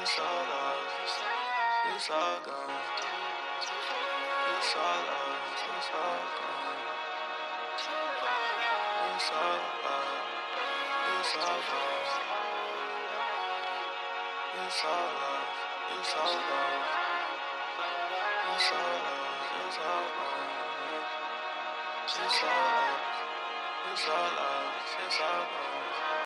It's all love. It's all gone. It's all love. It's all gone. It's all love. It's all gone. It's all love. It's all gone. It's all love. It's all gone. It's all love. It's all love. It's all gone.